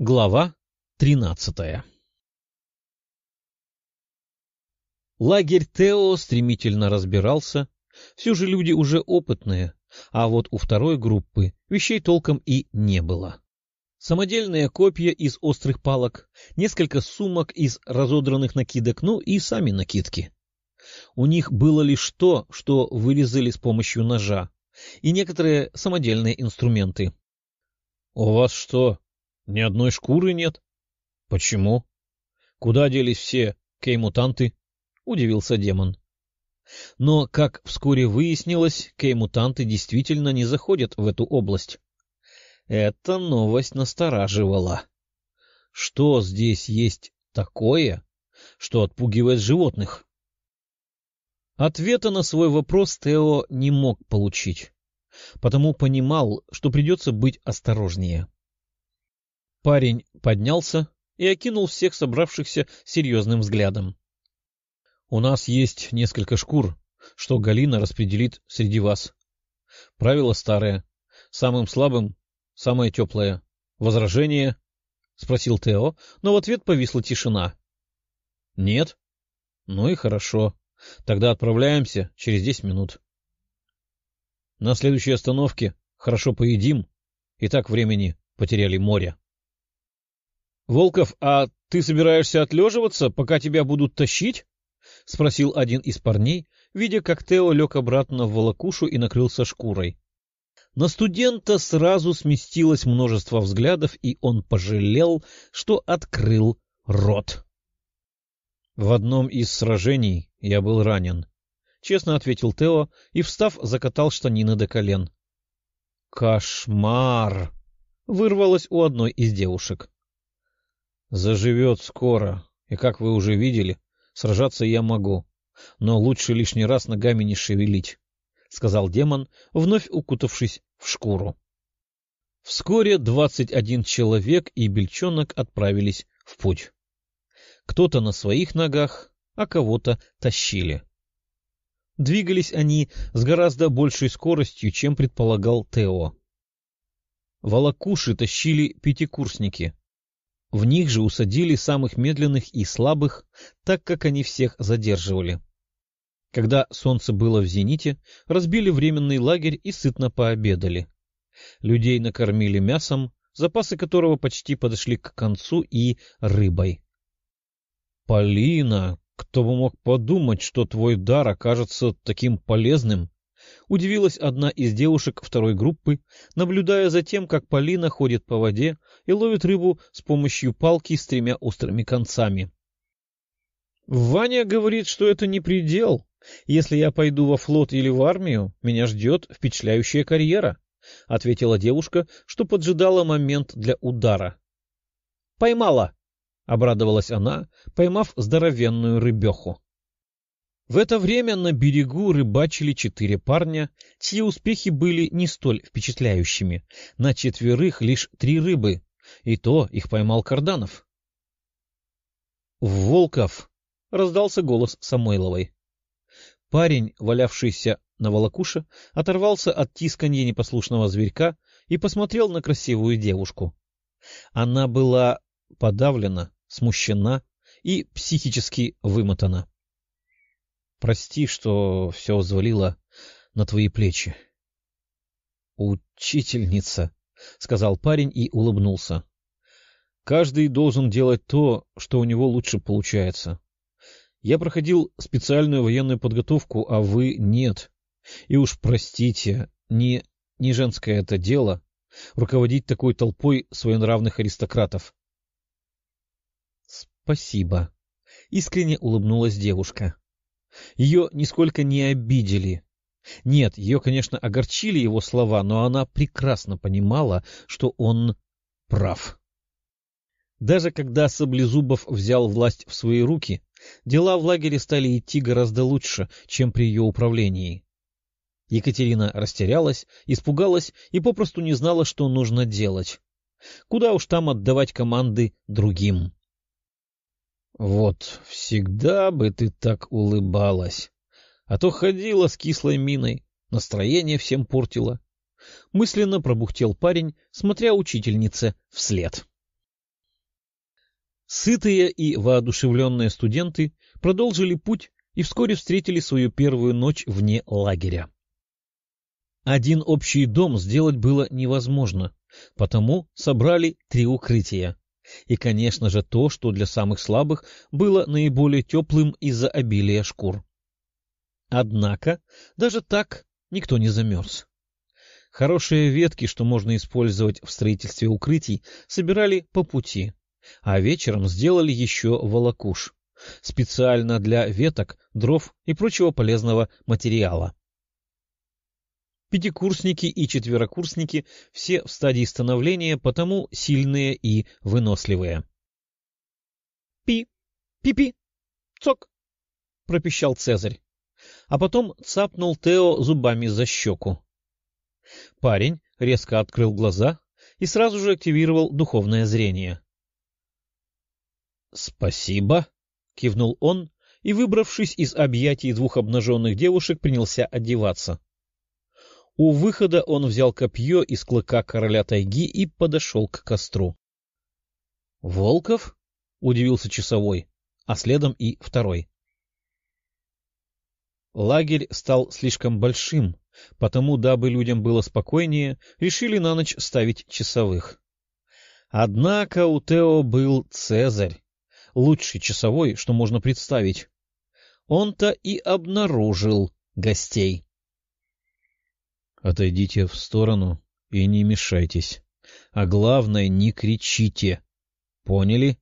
Глава тринадцатая Лагерь Тео стремительно разбирался. Все же люди уже опытные, а вот у второй группы вещей толком и не было. Самодельные копья из острых палок, несколько сумок из разодранных накидок, ну и сами накидки. У них было лишь то, что вырезали с помощью ножа, и некоторые самодельные инструменты. — У вас что, ни одной шкуры нет? — Почему? — Куда делись все кей-мутанты? — удивился демон. Но, как вскоре выяснилось, кей-мутанты действительно не заходят в эту область. Эта новость настораживала. Что здесь есть такое, что отпугивает животных? Ответа на свой вопрос Тео не мог получить, потому понимал, что придется быть осторожнее. Парень поднялся и окинул всех собравшихся серьезным взглядом. — У нас есть несколько шкур, что Галина распределит среди вас. Правило старое. Самым слабым — самое теплое. Возражение? — спросил Тео, но в ответ повисла тишина. — Нет? Ну и хорошо. Тогда отправляемся через десять минут. На следующей остановке хорошо поедим, и так времени потеряли море. — Волков, а ты собираешься отлеживаться, пока тебя будут тащить? — спросил один из парней, видя, как Тео лег обратно в волокушу и накрылся шкурой. На студента сразу сместилось множество взглядов, и он пожалел, что открыл рот. В одном из сражений я был ранен, — честно ответил Тео и, встав, закатал штанины до колен. — Кошмар! — вырвалось у одной из девушек. Заживет скоро, и, как вы уже видели, сражаться я могу, но лучше лишний раз ногами не шевелить, — сказал демон, вновь укутавшись в шкуру. Вскоре двадцать один человек и бельчонок отправились в путь. Кто-то на своих ногах, а кого-то тащили. Двигались они с гораздо большей скоростью, чем предполагал Тео. Волокуши тащили пятикурсники, в них же усадили самых медленных и слабых, так как они всех задерживали. Когда солнце было в зените, разбили временный лагерь и сытно пообедали. Людей накормили мясом, запасы которого почти подошли к концу, и рыбой. — Полина, кто бы мог подумать, что твой дар окажется таким полезным? — удивилась одна из девушек второй группы, наблюдая за тем, как Полина ходит по воде и ловит рыбу с помощью палки с тремя острыми концами. — Ваня говорит, что это не предел. Если я пойду во флот или в армию, меня ждет впечатляющая карьера, — ответила девушка, что поджидала момент для удара. — Поймала! — обрадовалась она, поймав здоровенную рыбеху. В это время на берегу рыбачили четыре парня, чьи успехи были не столь впечатляющими. На четверых лишь три рыбы, и то их поймал Карданов. «Волков!» — раздался голос Самойловой. Парень, валявшийся на волокуше, оторвался от тисканья непослушного зверька и посмотрел на красивую девушку. Она была подавлена, смущена и психически вымотана. Прости, что все взвалило на твои плечи. — Учительница, — сказал парень и улыбнулся. — Каждый должен делать то, что у него лучше получается. Я проходил специальную военную подготовку, а вы — нет. И уж простите, не, не женское это дело — руководить такой толпой своенравных аристократов. — Спасибо, — искренне улыбнулась девушка. Ее нисколько не обидели. Нет, ее, конечно, огорчили его слова, но она прекрасно понимала, что он прав. Даже когда Саблезубов взял власть в свои руки, дела в лагере стали идти гораздо лучше, чем при ее управлении. Екатерина растерялась, испугалась и попросту не знала, что нужно делать. Куда уж там отдавать команды другим. Вот всегда бы ты так улыбалась, а то ходила с кислой миной, настроение всем портила. Мысленно пробухтел парень, смотря учительнице вслед. Сытые и воодушевленные студенты продолжили путь и вскоре встретили свою первую ночь вне лагеря. Один общий дом сделать было невозможно, потому собрали три укрытия. И, конечно же, то, что для самых слабых было наиболее теплым из-за обилия шкур. Однако даже так никто не замерз. Хорошие ветки, что можно использовать в строительстве укрытий, собирали по пути, а вечером сделали еще волокуш, специально для веток, дров и прочего полезного материала. Пятикурсники и четверокурсники все в стадии становления, потому сильные и выносливые. «Пи! Пи-пи! Цок!» — пропищал Цезарь, а потом цапнул Тео зубами за щеку. Парень резко открыл глаза и сразу же активировал духовное зрение. — Спасибо, — кивнул он и, выбравшись из объятий двух обнаженных девушек, принялся одеваться. У выхода он взял копье из клыка короля тайги и подошел к костру. — Волков? — удивился часовой, а следом и второй. Лагерь стал слишком большим, потому, дабы людям было спокойнее, решили на ночь ставить часовых. Однако у Тео был Цезарь, лучший часовой, что можно представить. Он-то и обнаружил гостей. — Отойдите в сторону и не мешайтесь. А главное, не кричите. Поняли?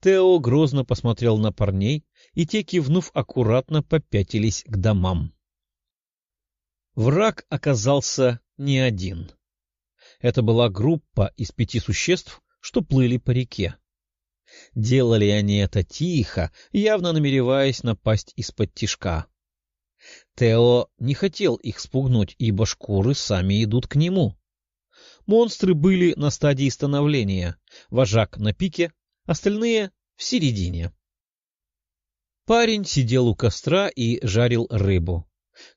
Тео грозно посмотрел на парней, и те, кивнув, аккуратно попятились к домам. Враг оказался не один. Это была группа из пяти существ, что плыли по реке. Делали они это тихо, явно намереваясь напасть из-под тишка. Тео не хотел их спугнуть, ибо шкуры сами идут к нему. Монстры были на стадии становления, вожак на пике, остальные — в середине. Парень сидел у костра и жарил рыбу.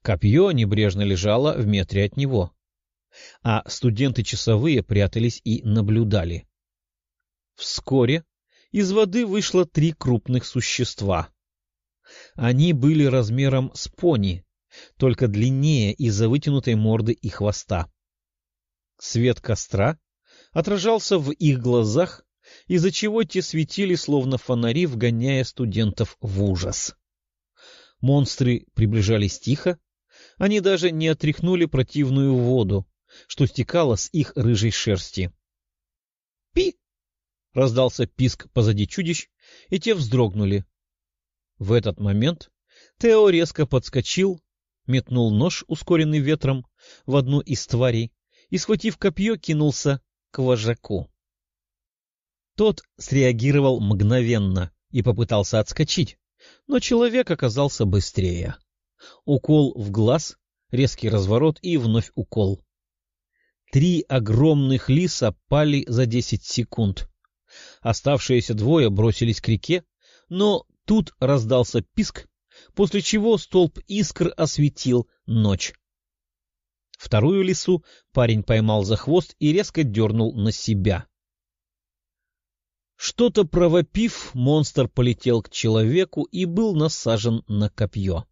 Копье небрежно лежало в метре от него. А студенты-часовые прятались и наблюдали. Вскоре из воды вышло три крупных существа. Они были размером с пони, только длиннее из-за вытянутой морды и хвоста. Свет костра отражался в их глазах, из-за чего те светили, словно фонари, вгоняя студентов в ужас. Монстры приближались тихо, они даже не отряхнули противную воду, что стекала с их рыжей шерсти. «Пи!» — раздался писк позади чудищ, и те вздрогнули. В этот момент Тео резко подскочил, метнул нож, ускоренный ветром, в одну из тварей и, схватив копье, кинулся к вожаку. Тот среагировал мгновенно и попытался отскочить, но человек оказался быстрее. Укол в глаз, резкий разворот и вновь укол. Три огромных лиса пали за десять секунд. Оставшиеся двое бросились к реке, но тут раздался писк, после чего столб искр осветил ночь. Вторую лису парень поймал за хвост и резко дернул на себя. Что-то провопив, монстр полетел к человеку и был насажен на копье.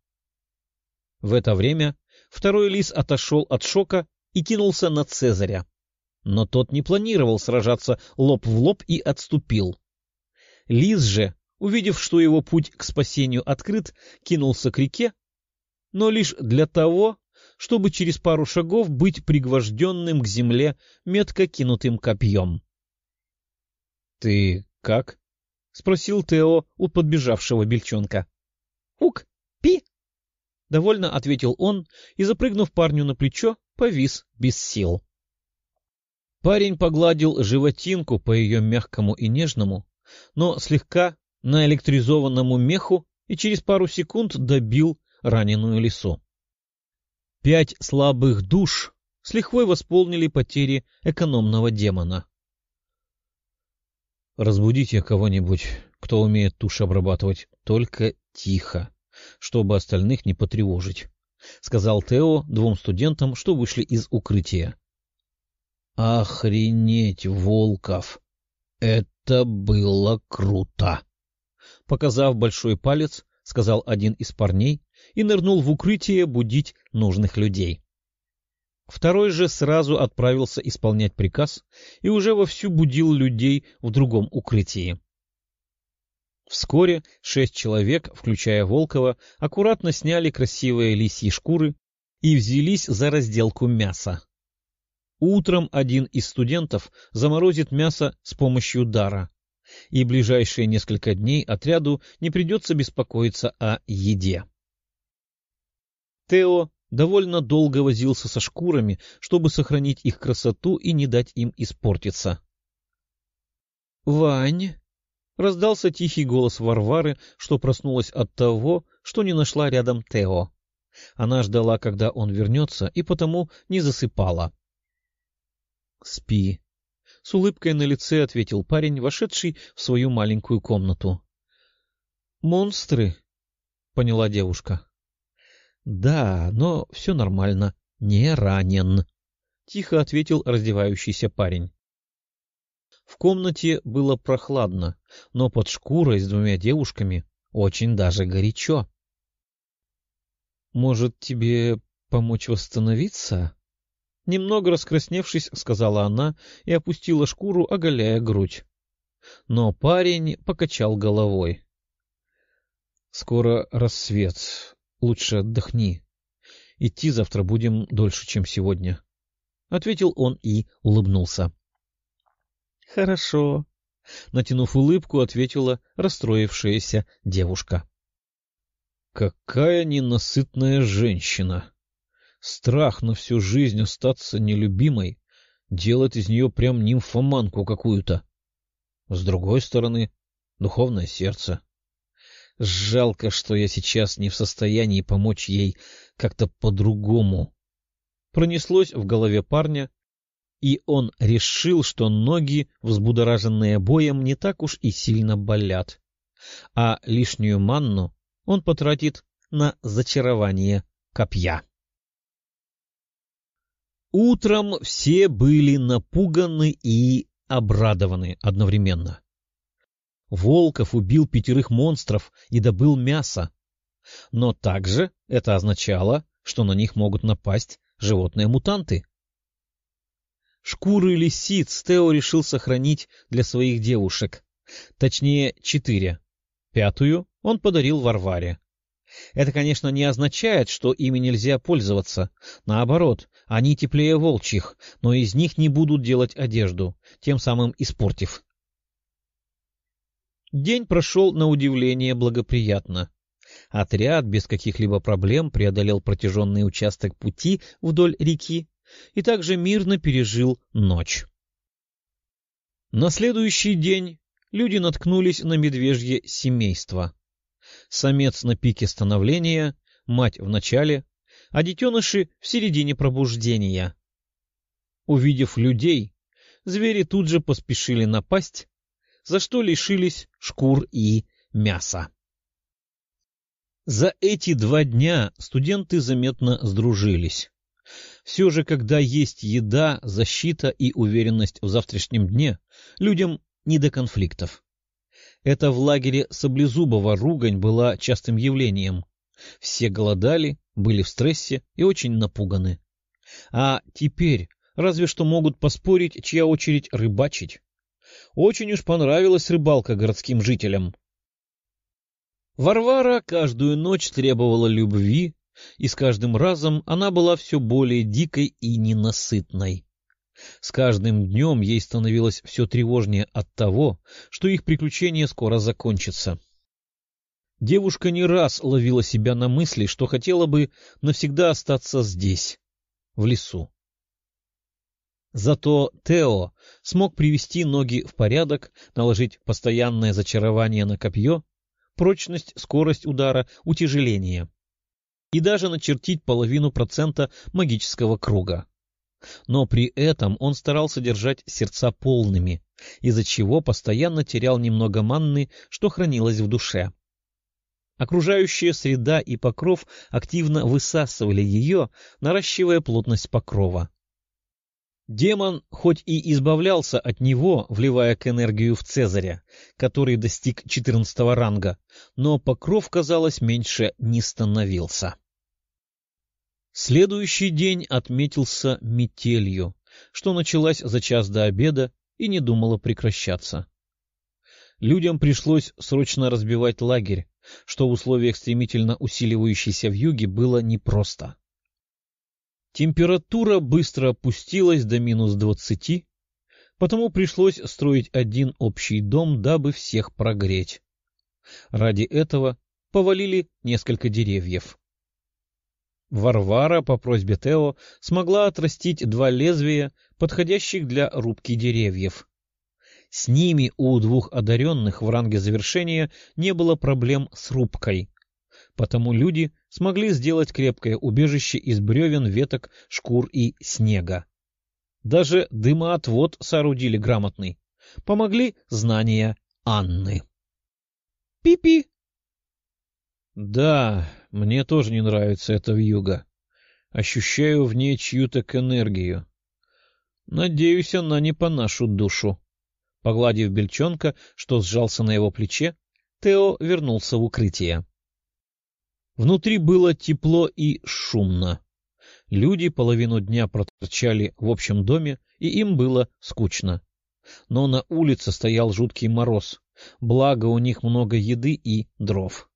В это время второй лис отошел от шока и кинулся на Цезаря. Но тот не планировал сражаться лоб в лоб и отступил. Лис же, увидев, что его путь к спасению открыт, кинулся к реке, но лишь для того, чтобы через пару шагов быть пригвожденным к земле метко кинутым копьем. — Ты как? — спросил Тео у подбежавшего бельчонка. — Ук, пи! — довольно ответил он и, запрыгнув парню на плечо, повис без сил. Парень погладил животинку по ее мягкому и нежному, но слегка наэлектризованному меху и через пару секунд добил раненую лису. Пять слабых душ с лихвой восполнили потери экономного демона. Разбудите кого-нибудь, кто умеет тушь обрабатывать, только тихо, чтобы остальных не потревожить, — сказал Тео двум студентам, что вышли из укрытия. — Охренеть, Волков! — Это было круто! — показав большой палец, сказал один из парней и нырнул в укрытие будить нужных людей. Второй же сразу отправился исполнять приказ и уже вовсю будил людей в другом укрытии. Вскоре шесть человек, включая Волкова, аккуратно сняли красивые лисьи шкуры и взялись за разделку мяса. Утром один из студентов заморозит мясо с помощью дара, и ближайшие несколько дней отряду не придется беспокоиться о еде. Тео довольно долго возился со шкурами, чтобы сохранить их красоту и не дать им испортиться. — Вань! — раздался тихий голос Варвары, что проснулась от того, что не нашла рядом Тео. Она ждала, когда он вернется, и потому не засыпала. — Спи. — с улыбкой на лице ответил парень, вошедший в свою маленькую комнату. — Монстры, — поняла девушка. — Да, но все нормально, не ранен, — тихо ответил раздевающийся парень. В комнате было прохладно, но под шкурой с двумя девушками очень даже горячо. — Может, тебе помочь восстановиться? Немного раскрасневшись, сказала она и опустила шкуру, оголяя грудь. Но парень покачал головой. — Скоро рассвет. Лучше отдохни. Идти завтра будем дольше, чем сегодня. — ответил он и улыбнулся. — Хорошо. Натянув улыбку, ответила расстроившаяся девушка. — Какая ненасытная женщина! Страх на всю жизнь остаться нелюбимой делает из нее прям нимфоманку какую-то. С другой стороны, духовное сердце. Жалко, что я сейчас не в состоянии помочь ей как-то по-другому. Пронеслось в голове парня, и он решил, что ноги, взбудораженные боем, не так уж и сильно болят, а лишнюю манну он потратит на зачарование копья. Утром все были напуганы и обрадованы одновременно. Волков убил пятерых монстров и добыл мясо. Но также это означало, что на них могут напасть животные-мутанты. Шкуры лисиц Тео решил сохранить для своих девушек, точнее четыре. Пятую он подарил Варваре. Это, конечно, не означает, что ими нельзя пользоваться. Наоборот, они теплее волчьих, но из них не будут делать одежду, тем самым испортив. День прошел на удивление благоприятно. Отряд без каких-либо проблем преодолел протяженный участок пути вдоль реки и также мирно пережил ночь. На следующий день люди наткнулись на медвежье семейство самец на пике становления, мать в начале, а детеныши в середине пробуждения. Увидев людей, звери тут же поспешили напасть, за что лишились шкур и мяса. За эти два дня студенты заметно сдружились. Все же, когда есть еда, защита и уверенность в завтрашнем дне, людям не до конфликтов. Это в лагере Саблезубова ругань была частым явлением. Все голодали, были в стрессе и очень напуганы. А теперь разве что могут поспорить, чья очередь рыбачить. Очень уж понравилась рыбалка городским жителям. Варвара каждую ночь требовала любви, и с каждым разом она была все более дикой и ненасытной. С каждым днем ей становилось все тревожнее от того, что их приключение скоро закончится. Девушка не раз ловила себя на мысли, что хотела бы навсегда остаться здесь, в лесу. Зато Тео смог привести ноги в порядок, наложить постоянное зачарование на копье, прочность, скорость удара, утяжеление и даже начертить половину процента магического круга но при этом он старался держать сердца полными, из-за чего постоянно терял немного манны, что хранилось в душе. Окружающая среда и покров активно высасывали ее, наращивая плотность покрова. Демон хоть и избавлялся от него, вливая к энергию в Цезаря, который достиг четырнадцатого ранга, но покров, казалось, меньше не становился. Следующий день отметился метелью, что началась за час до обеда и не думала прекращаться. Людям пришлось срочно разбивать лагерь, что в условиях стремительно усиливающейся вьюги было непросто. Температура быстро опустилась до минус двадцати, потому пришлось строить один общий дом, дабы всех прогреть. Ради этого повалили несколько деревьев. Варвара по просьбе Тео смогла отрастить два лезвия, подходящих для рубки деревьев. С ними у двух одаренных в ранге завершения не было проблем с рубкой, потому люди смогли сделать крепкое убежище из бревен, веток, шкур и снега. Даже дымоотвод соорудили грамотный. Помогли знания Анны. «Пи-пи!» «Да, мне тоже не нравится эта вьюга. Ощущаю в ней чью-то энергию. Надеюсь, она не по нашу душу». Погладив бельчонка, что сжался на его плече, Тео вернулся в укрытие. Внутри было тепло и шумно. Люди половину дня проторчали в общем доме, и им было скучно. Но на улице стоял жуткий мороз, благо у них много еды и дров. —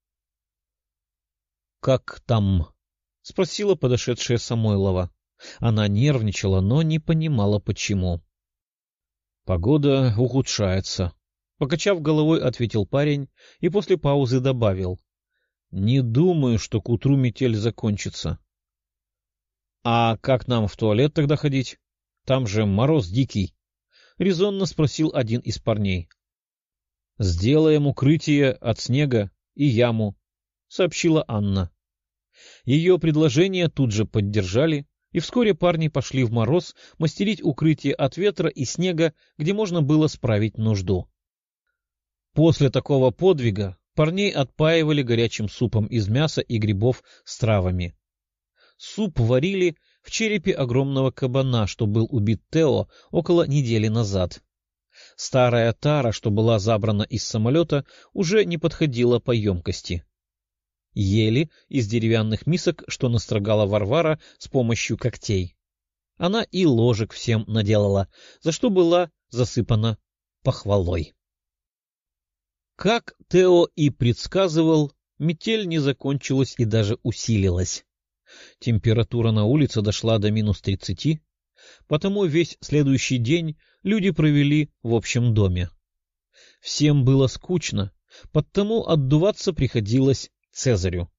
Как там? — спросила подошедшая Самойлова. Она нервничала, но не понимала, почему. — Погода ухудшается. Покачав головой, ответил парень и после паузы добавил. Не думаю, что к утру метель закончится. — А как нам в туалет тогда ходить? Там же мороз дикий. — резонно спросил один из парней. — Сделаем укрытие от снега и яму, — сообщила Анна. Ее предложение тут же поддержали, и вскоре парни пошли в мороз мастерить укрытие от ветра и снега, где можно было справить нужду. После такого подвига Парней отпаивали горячим супом из мяса и грибов с травами. Суп варили в черепе огромного кабана, что был убит Тео около недели назад. Старая тара, что была забрана из самолета, уже не подходила по емкости. Ели из деревянных мисок, что настрогала Варвара с помощью когтей. Она и ложек всем наделала, за что была засыпана похвалой. Как Тео и предсказывал, метель не закончилась и даже усилилась. Температура на улице дошла до минус тридцати, потому весь следующий день люди провели в общем доме. Всем было скучно, потому отдуваться приходилось Цезарю.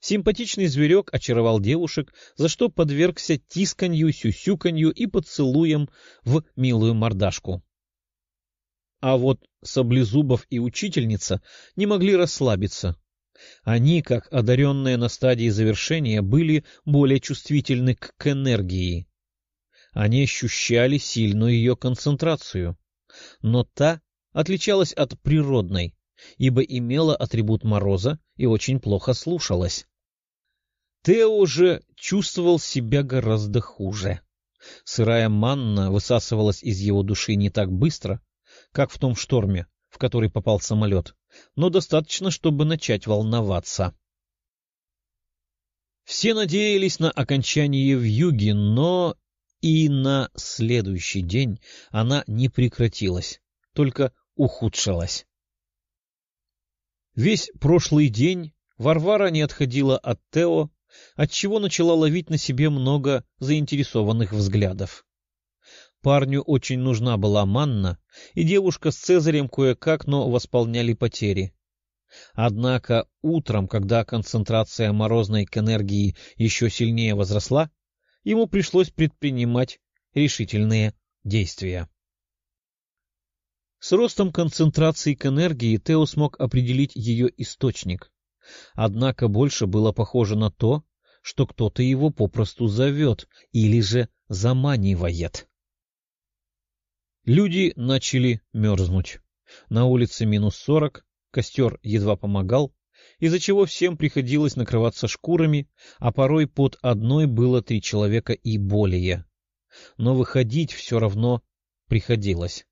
Симпатичный зверек очаровал девушек, за что подвергся тисканью, сюсюканью и поцелуем в милую мордашку. А вот Саблезубов и учительница не могли расслабиться. Они, как одаренные на стадии завершения, были более чувствительны к энергии. Они ощущали сильную ее концентрацию, но та отличалась от природной, ибо имела атрибут мороза и очень плохо слушалась. Тео же чувствовал себя гораздо хуже. Сырая манна высасывалась из его души не так быстро, как в том шторме, в который попал самолет, но достаточно, чтобы начать волноваться. Все надеялись на окончание вьюги, но и на следующий день она не прекратилась, только ухудшилась. Весь прошлый день Варвара не отходила от Тео, отчего начала ловить на себе много заинтересованных взглядов. Парню очень нужна была манна, и девушка с Цезарем кое-как, но восполняли потери. Однако утром, когда концентрация морозной к энергии еще сильнее возросла, ему пришлось предпринимать решительные действия. С ростом концентрации к энергии Тео смог определить ее источник. Однако больше было похоже на то, что кто-то его попросту зовет или же заманивает. Люди начали мерзнуть. На улице минус сорок, костер едва помогал, из-за чего всем приходилось накрываться шкурами, а порой под одной было три человека и более. но выходить все равно приходилось.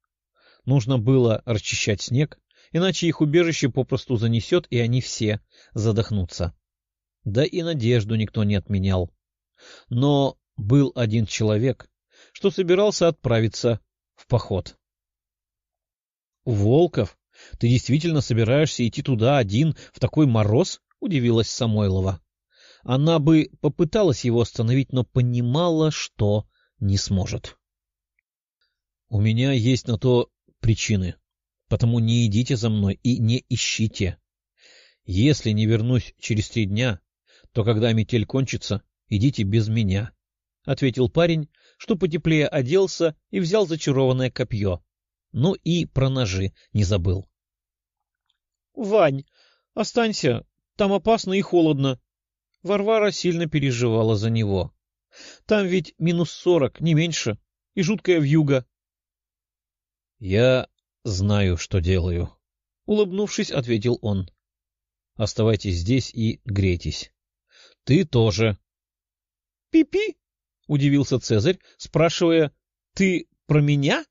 Нужно было расчищать снег, иначе их убежище попросту занесет, и они все задохнутся. Да и надежду никто не отменял. Но был один человек, что собирался отправиться в поход. — Волков, ты действительно собираешься идти туда один в такой мороз? — удивилась Самойлова. Она бы попыталась его остановить, но понимала, что не сможет. — У меня есть на то причины, потому не идите за мной и не ищите. Если не вернусь через три дня, то когда метель кончится, идите без меня, — ответил парень, что потеплее оделся и взял зачарованное копье. Ну и про ножи не забыл. — Вань, останься, там опасно и холодно. Варвара сильно переживала за него. Там ведь минус сорок, не меньше, и жуткая вьюга. — Я знаю, что делаю, — улыбнувшись, ответил он. — Оставайтесь здесь и грейтесь. — Ты тоже. Пи — удивился Цезарь, спрашивая, — ты про меня?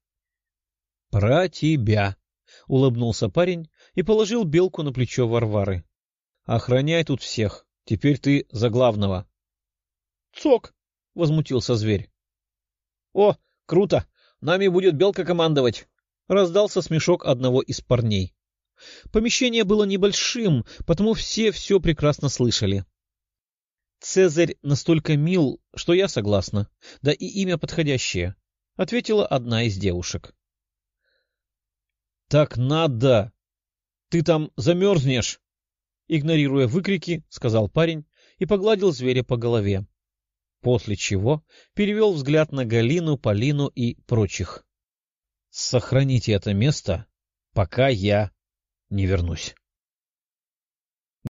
— Про тебя, — улыбнулся парень и положил белку на плечо Варвары. — Охраняй тут всех, теперь ты за главного. — Цок! — возмутился зверь. — О, круто! Нами будет белка командовать! — раздался смешок одного из парней. Помещение было небольшим, потому все все прекрасно слышали. — Цезарь настолько мил, что я согласна, да и имя подходящее, — ответила одна из девушек. — Так надо! Ты там замерзнешь! — игнорируя выкрики, сказал парень и погладил зверя по голове, после чего перевел взгляд на Галину, Полину и прочих. Сохраните это место, пока я не вернусь.